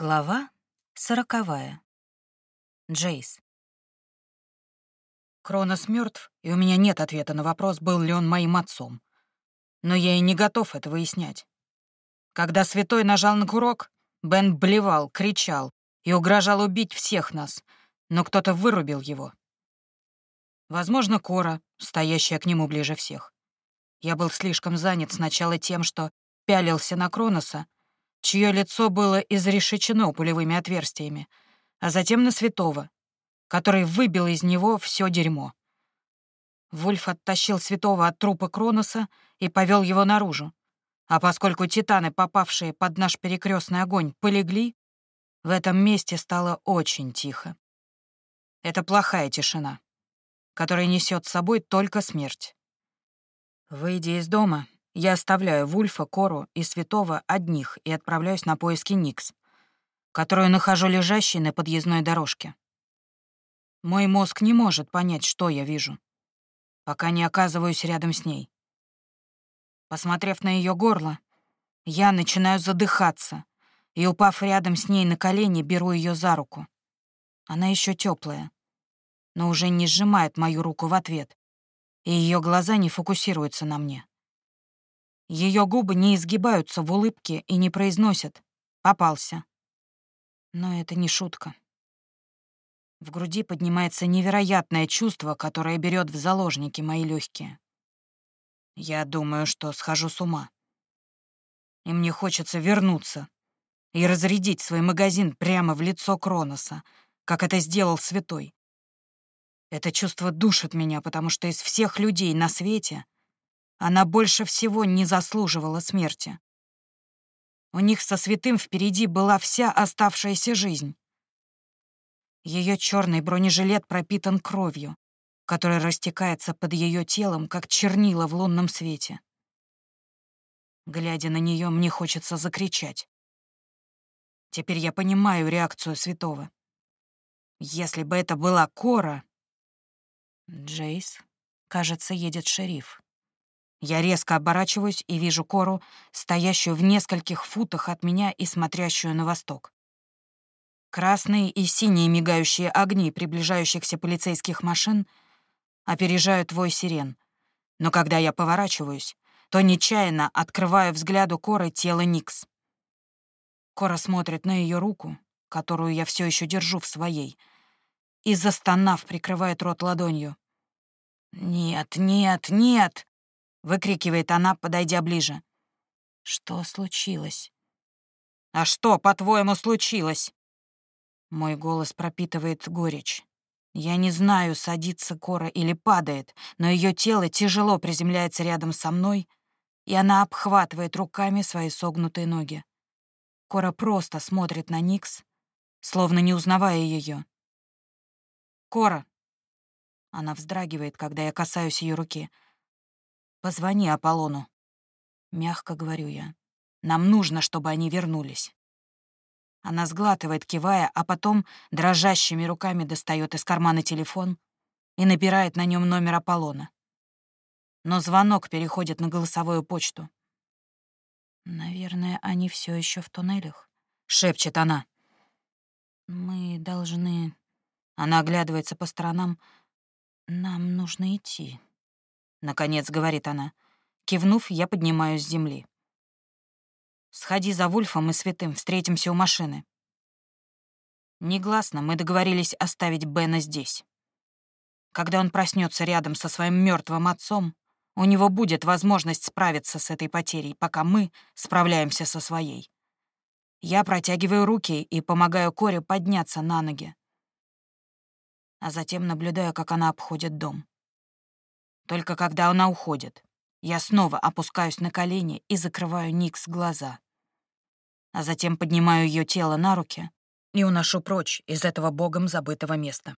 Глава сороковая. Джейс. Кронос мертв, и у меня нет ответа на вопрос, был ли он моим отцом. Но я и не готов это выяснять. Когда святой нажал на курок, Бен блевал, кричал и угрожал убить всех нас, но кто-то вырубил его. Возможно, Кора, стоящая к нему ближе всех. Я был слишком занят сначала тем, что пялился на Кроноса, чье лицо было изрешечено пулевыми отверстиями, а затем на святого, который выбил из него все дерьмо. Вульф оттащил святого от трупа Кроноса и повел его наружу. А поскольку титаны, попавшие под наш перекрестный огонь, полегли, в этом месте стало очень тихо. Это плохая тишина, которая несет с собой только смерть. Выйдя из дома, я оставляю Вульфа, Кору и Святого одних и отправляюсь на поиски Никс, которую нахожу лежащей на подъездной дорожке. Мой мозг не может понять, что я вижу, пока не оказываюсь рядом с ней. Посмотрев на ее горло, я начинаю задыхаться и, упав рядом с ней на колени, беру ее за руку. Она еще теплая, но уже не сжимает мою руку в ответ, и ее глаза не фокусируются на мне. Ее губы не изгибаются в улыбке и не произносят «попался». Но это не шутка. В груди поднимается невероятное чувство, которое берет в заложники мои легкие. Я думаю, что схожу с ума. И мне хочется вернуться и разрядить свой магазин прямо в лицо Кроноса, как это сделал Святой. Это чувство душит меня, потому что из всех людей на свете — она больше всего не заслуживала смерти. У них со святым впереди была вся оставшаяся жизнь. Ее черный бронежилет пропитан кровью, которая растекается под ее телом, как чернила в лунном свете. Глядя на нее, мне хочется закричать. Теперь я понимаю реакцию святого. Если бы это была Кора... Джейс, кажется, едет шериф. Я резко оборачиваюсь и вижу Кору, стоящую в нескольких футах от меня и смотрящую на восток. Красные и синие мигающие огни приближающихся полицейских машин опережают твой сирен. Но когда я поворачиваюсь, то нечаянно открываю взгляду Коры тело Никс. Кора смотрит на ее руку, которую я все еще держу в своей, и, застонав, прикрывает рот ладонью. «Нет, нет, нет!» — выкрикивает она, подойдя ближе. «Что случилось?» «А что, по-твоему, случилось?» Мой голос пропитывает горечь. Я не знаю, садится Кора или падает, но ее тело тяжело приземляется рядом со мной, и она обхватывает руками свои согнутые ноги. Кора просто смотрит на Никс, словно не узнавая ее. «Кора!» Она вздрагивает, когда я касаюсь ее руки — Позвони Аполлону. Мягко говорю я. Нам нужно, чтобы они вернулись. Она сглатывает, кивая, а потом дрожащими руками достает из кармана телефон и набирает на нем номер Аполлона. Но звонок переходит на голосовую почту. «Наверное, они все еще в туннелях», — шепчет она. «Мы должны...» Она оглядывается по сторонам. «Нам нужно идти». — наконец говорит она. Кивнув, я поднимаюсь с земли. «Сходи за Вульфом и Святым, встретимся у машины». Негласно мы договорились оставить Бена здесь. Когда он проснется рядом со своим мертвым отцом, у него будет возможность справиться с этой потерей, пока мы справляемся со своей. Я протягиваю руки и помогаю Коре подняться на ноги. А затем наблюдаю, как она обходит дом. Только когда она уходит, я снова опускаюсь на колени и закрываю Никс глаза. А затем поднимаю ее тело на руки и уношу прочь из этого богом забытого места.